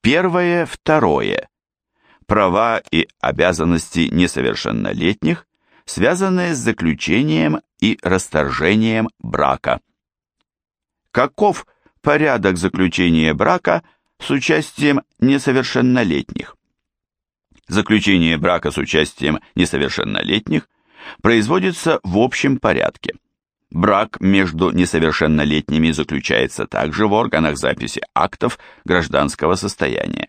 Первое, второе. Права и обязанности несовершеннолетних, связанные с заключением и расторжением брака. Каков порядок заключения брака с участием несовершеннолетних? Заключение брака с участием несовершеннолетних производится в общем порядке. Брак между несовершеннолетними заключается также в органах записи актов гражданского состояния.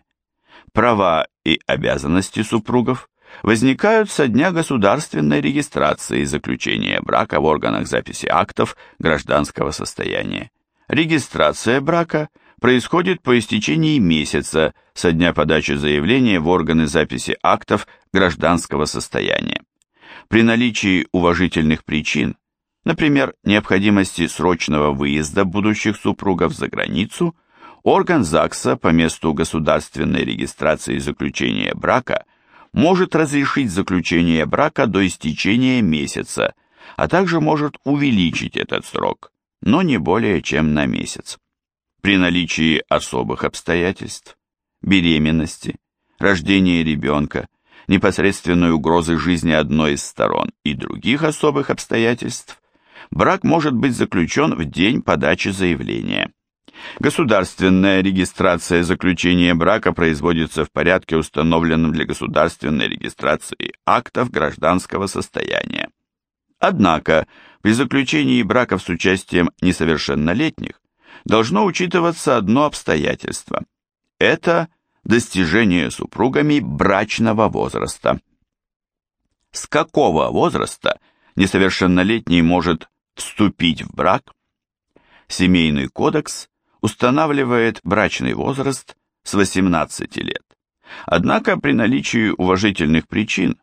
Права и обязанности супругов возникают со дня государственной регистрации заключения брака в органах записи актов гражданского состояния. Регистрация брака происходит по истечении месяца со дня подачи заявления в органы записи актов гражданского состояния. При наличии уважительных причин например, необходимости срочного выезда будущих супругов за границу, орган ЗАГСа по месту государственной регистрации заключения брака может разрешить заключение брака до истечения месяца, а также может увеличить этот срок, но не более чем на месяц. При наличии особых обстоятельств, беременности, рождения ребенка, непосредственной угрозы жизни одной из сторон и других особых обстоятельств, брак может быть заключен в день подачи заявления. Государственная регистрация заключения брака производится в порядке, установленном для государственной регистрации актов гражданского состояния. Однако, при заключении браков с участием несовершеннолетних должно учитываться одно обстоятельство. Это достижение супругами брачного возраста. С какого возраста несовершеннолетний может вступить в брак, Семейный кодекс устанавливает брачный возраст с 18 лет. Однако при наличии уважительных причин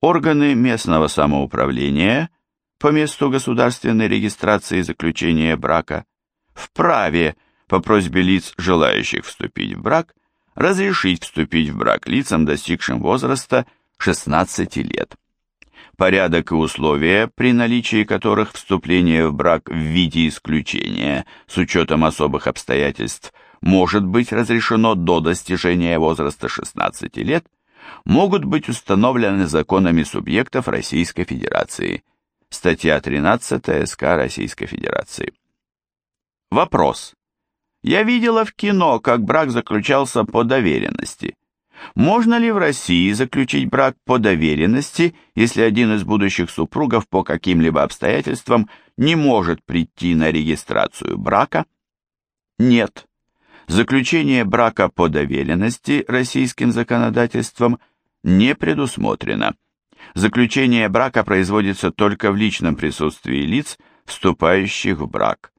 органы местного самоуправления по месту государственной регистрации заключения брака вправе по просьбе лиц, желающих вступить в брак, разрешить вступить в брак лицам, достигшим возраста 16 лет порядок и условия, при наличии которых вступление в брак в виде исключения с учетом особых обстоятельств может быть разрешено до достижения возраста 16 лет, могут быть установлены законами субъектов Российской Федерации. Статья 13 СК Российской Федерации. Вопрос. Я видела в кино, как брак заключался по доверенности. Можно ли в России заключить брак по доверенности, если один из будущих супругов по каким-либо обстоятельствам не может прийти на регистрацию брака? Нет. Заключение брака по доверенности российским законодательством не предусмотрено. Заключение брака производится только в личном присутствии лиц, вступающих в брак.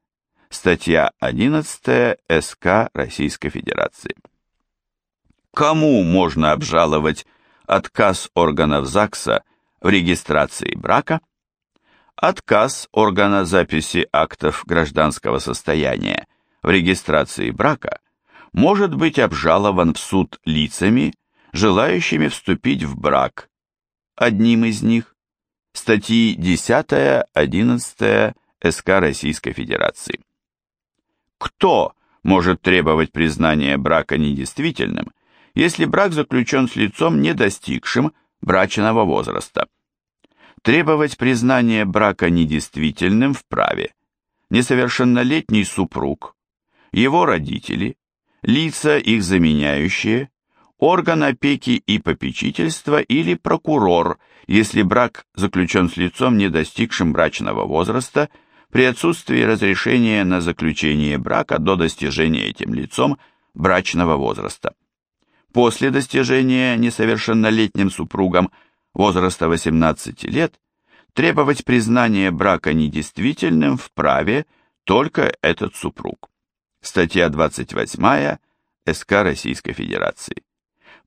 Статья 11 СК Российской Федерации. Кому можно обжаловать отказ органов ЗАГСа в регистрации брака? Отказ органа записи актов гражданского состояния в регистрации брака может быть обжалован в суд лицами, желающими вступить в брак. Одним из них статьи 10-11 СК Российской Федерации. Кто может требовать признания брака недействительным, если брак заключен с лицом, не достигшим брачного возраста. Требовать признания брака недействительным вправе несовершеннолетний супруг, его родители, лица их заменяющие, орган опеки и попечительства или прокурор, если брак заключен с лицом, не достигшим брачного возраста, при отсутствии разрешения на заключение брака до достижения этим лицом брачного возраста после достижения несовершеннолетним супругам возраста 18 лет требовать признания брака недействительным вправе только этот супруг. Статья 28 СК Российской Федерации.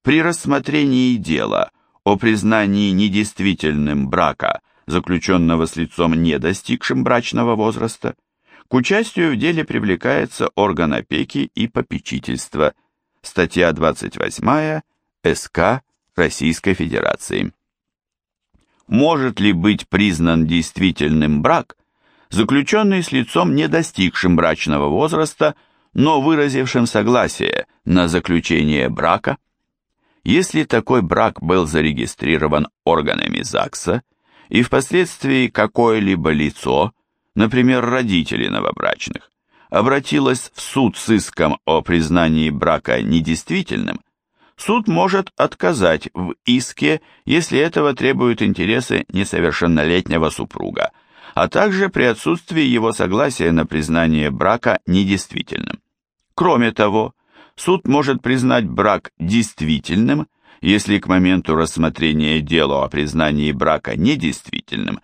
При рассмотрении дела о признании недействительным брака, заключенного с лицом, не достигшим брачного возраста, к участию в деле привлекается орган опеки и попечительства – статья 28 СК Российской Федерации. Может ли быть признан действительным брак, заключенный с лицом, не достигшим брачного возраста, но выразившим согласие на заключение брака. Если такой брак был зарегистрирован органами ЗАГСа, и впоследствии какое-либо лицо, например, родители новобрачных, обратилось в суд с иском о признании брака недействительным, суд может отказать в иске, если этого требуют интересы несовершеннолетнего супруга, а также при отсутствии его согласия на признание брака недействительным. Кроме того, суд может признать брак действительным, если к моменту рассмотрения дела о признании брака недействительным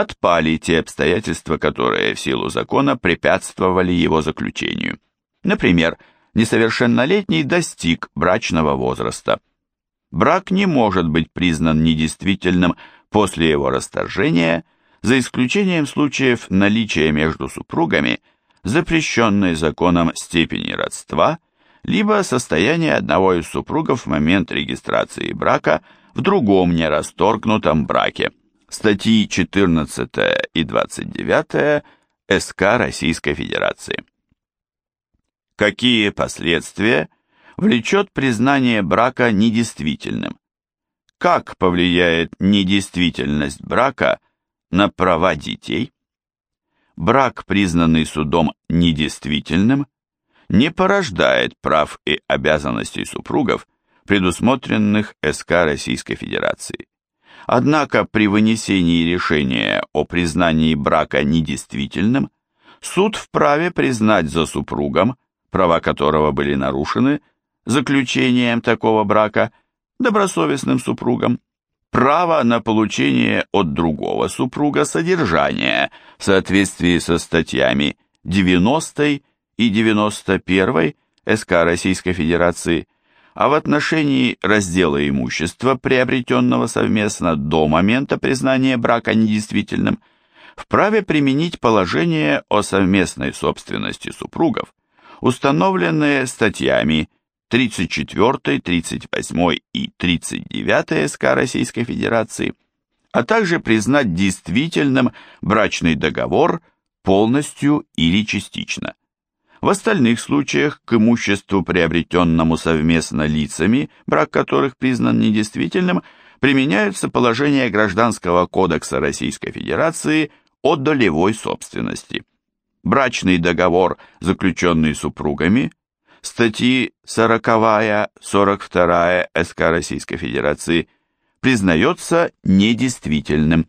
отпали те обстоятельства, которые в силу закона препятствовали его заключению. Например, несовершеннолетний достиг брачного возраста. Брак не может быть признан недействительным после его расторжения, за исключением случаев наличия между супругами запрещенной законом степени родства, либо состояние одного из супругов в момент регистрации брака в другом нерасторгнутом браке. Статьи 14 и 29 СК Российской Федерации. Какие последствия влечет признание брака недействительным? Как повлияет недействительность брака на права детей? Брак, признанный судом недействительным, не порождает прав и обязанностей супругов, предусмотренных СК Российской Федерации. Однако при вынесении решения о признании брака недействительным суд вправе признать за супругом права которого были нарушены заключением такого брака добросовестным супругом, право на получение от другого супруга содержания в соответствии со статьями 90 и 91 СК Российской Федерации, а в отношении раздела имущества, приобретенного совместно до момента признания брака недействительным, вправе применить положение о совместной собственности супругов, установленные статьями 34, 38 и 39 СК Российской Федерации, а также признать действительным брачный договор полностью или частично. В остальных случаях к имуществу, приобретенному совместно лицами, брак которых признан недействительным, применяются положения Гражданского кодекса Российской Федерации о долевой собственности брачный договор, заключенный супругами, статьи 40-42 СК Российской Федерации, признается недействительным.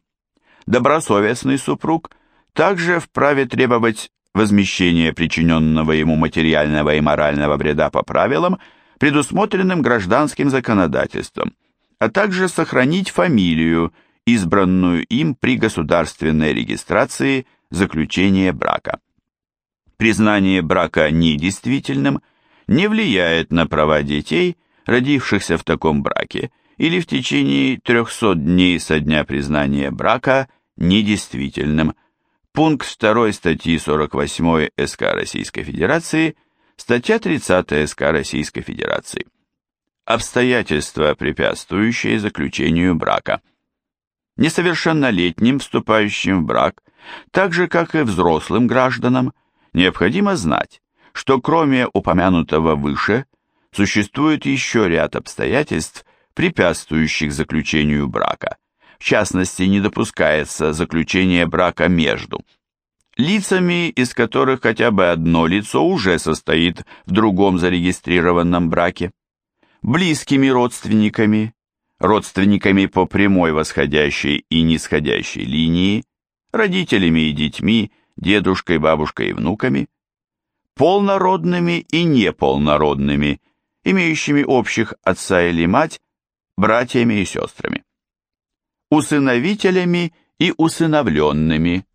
Добросовестный супруг также вправе требовать возмещения причиненного ему материального и морального вреда по правилам, предусмотренным гражданским законодательством, а также сохранить фамилию, избранную им при государственной регистрации заключения брака признание брака недействительным не влияет на права детей, родившихся в таком браке, или в течение 300 дней со дня признания брака недействительным. Пункт 2 статьи 48 СК Российской Федерации, статья 30 СК Российской Федерации. Обстоятельства, препятствующие заключению брака. Несовершеннолетним, вступающим в брак, так же, как и взрослым гражданам, необходимо знать, что кроме упомянутого выше, существует еще ряд обстоятельств, препятствующих заключению брака. В частности, не допускается заключение брака между лицами, из которых хотя бы одно лицо уже состоит в другом зарегистрированном браке, близкими родственниками, родственниками по прямой восходящей и нисходящей линии, родителями и детьми, дедушкой, бабушкой и внуками, полнородными и неполнородными, имеющими общих отца или мать, братьями и сестрами, усыновителями и усыновленными.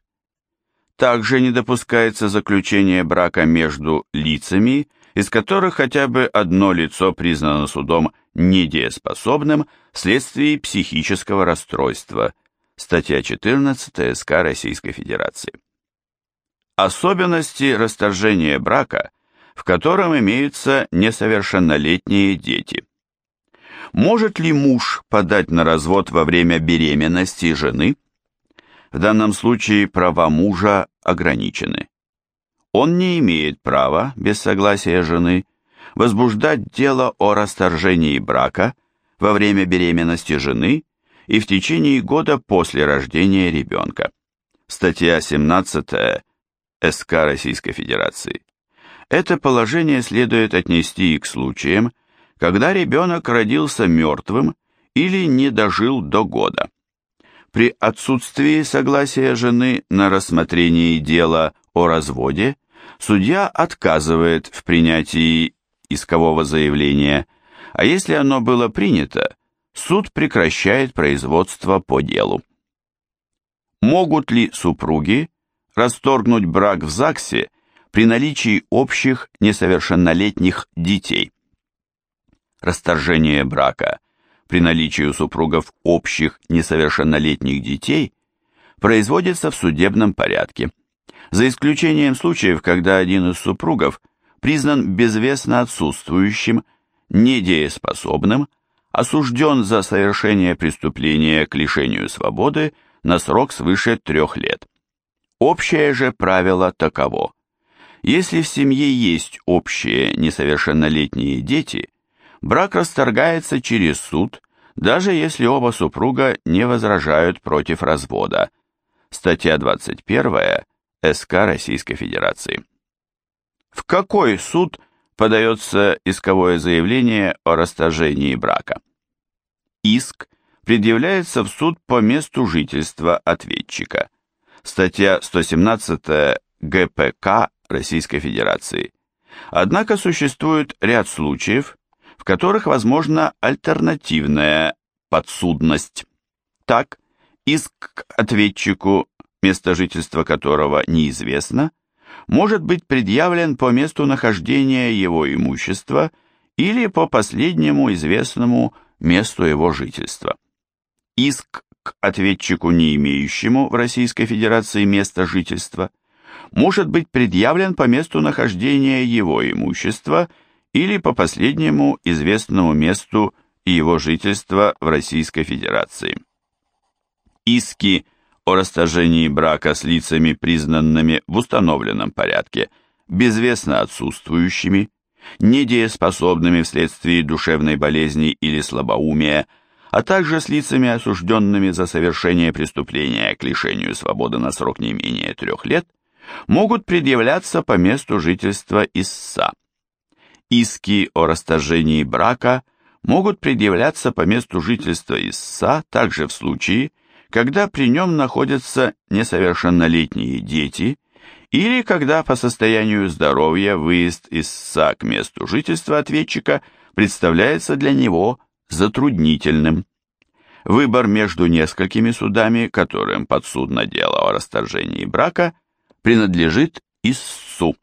Также не допускается заключение брака между лицами, из которых хотя бы одно лицо признано судом недееспособным вследствие психического расстройства. Статья 14 СК Российской Федерации. Особенности расторжения брака, в котором имеются несовершеннолетние дети. Может ли муж подать на развод во время беременности жены? В данном случае права мужа ограничены. Он не имеет права, без согласия жены, возбуждать дело о расторжении брака во время беременности жены и в течение года после рождения ребенка. Статья 17 СК Российской Федерации. Это положение следует отнести и к случаям, когда ребенок родился мертвым или не дожил до года. При отсутствии согласия жены на рассмотрении дела о разводе судья отказывает в принятии искового заявления, а если оно было принято, суд прекращает производство по делу. Могут ли супруги расторгнуть брак в ЗАГСе при наличии общих несовершеннолетних детей? Расторжение брака при наличии у супругов общих несовершеннолетних детей производится в судебном порядке, за исключением случаев, когда один из супругов признан безвестно отсутствующим, недееспособным, осужден за совершение преступления к лишению свободы на срок свыше трех лет. Общее же правило таково. Если в семье есть общие несовершеннолетние дети, брак расторгается через суд, даже если оба супруга не возражают против развода. Статья 21 СК Российской Федерации. В какой суд подается исковое заявление о расторжении брака? Иск предъявляется в суд по месту жительства ответчика. Статья 117 ГПК Российской Федерации. Однако существует ряд случаев, в которых возможна альтернативная подсудность. Так, иск к ответчику, место жительства которого неизвестно, может быть предъявлен по месту нахождения его имущества или по последнему известному месту его жительства. Иск к ответчику, не имеющему в Российской Федерации места жительства, может быть предъявлен по месту нахождения его имущества или по последнему известному месту его жительства в Российской Федерации. Иски о расторжении брака с лицами, признанными в установленном порядке, безвестно отсутствующими, недееспособными вследствие душевной болезни или слабоумия, а также с лицами, осужденными за совершение преступления к лишению свободы на срок не менее трех лет, могут предъявляться по месту жительства ИССА. Иски о расторжении брака могут предъявляться по месту жительства ИССА также в случае, когда при нем находятся несовершеннолетние дети или когда по состоянию здоровья выезд СА к месту жительства ответчика представляется для него затруднительным. Выбор между несколькими судами, которым подсудно дело о расторжении брака, принадлежит ИССУ.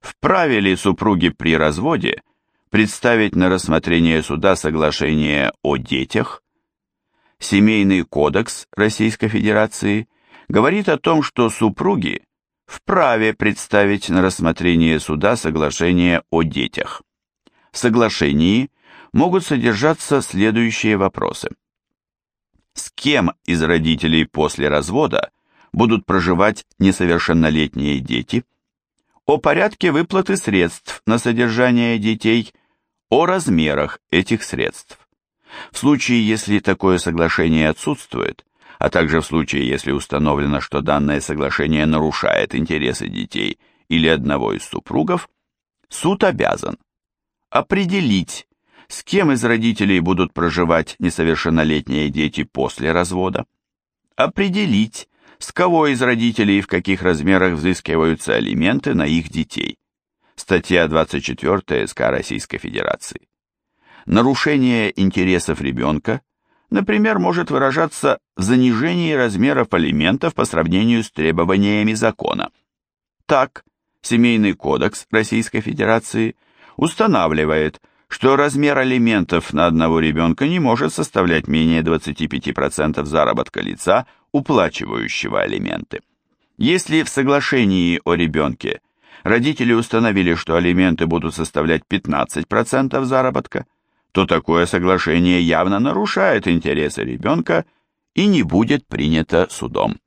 Вправе ли супруги при разводе представить на рассмотрение суда соглашение о детях? Семейный кодекс Российской Федерации говорит о том, что супруги вправе представить на рассмотрение суда соглашение о детях. В соглашении могут содержаться следующие вопросы. С кем из родителей после развода будут проживать несовершеннолетние дети? О порядке выплаты средств на содержание детей, о размерах этих средств. В случае, если такое соглашение отсутствует, а также в случае, если установлено, что данное соглашение нарушает интересы детей или одного из супругов, суд обязан определить, с кем из родителей будут проживать несовершеннолетние дети после развода, определить, с кого из родителей и в каких размерах взыскиваются алименты на их детей. Статья 24 СК Российской Федерации. Нарушение интересов ребенка, например, может выражаться в занижении размеров алиментов по сравнению с требованиями закона. Так, Семейный кодекс Российской Федерации устанавливает, что размер алиментов на одного ребенка не может составлять менее 25% заработка лица, уплачивающего алименты. Если в соглашении о ребенке родители установили, что алименты будут составлять 15% заработка, то такое соглашение явно нарушает интересы ребенка и не будет принято судом.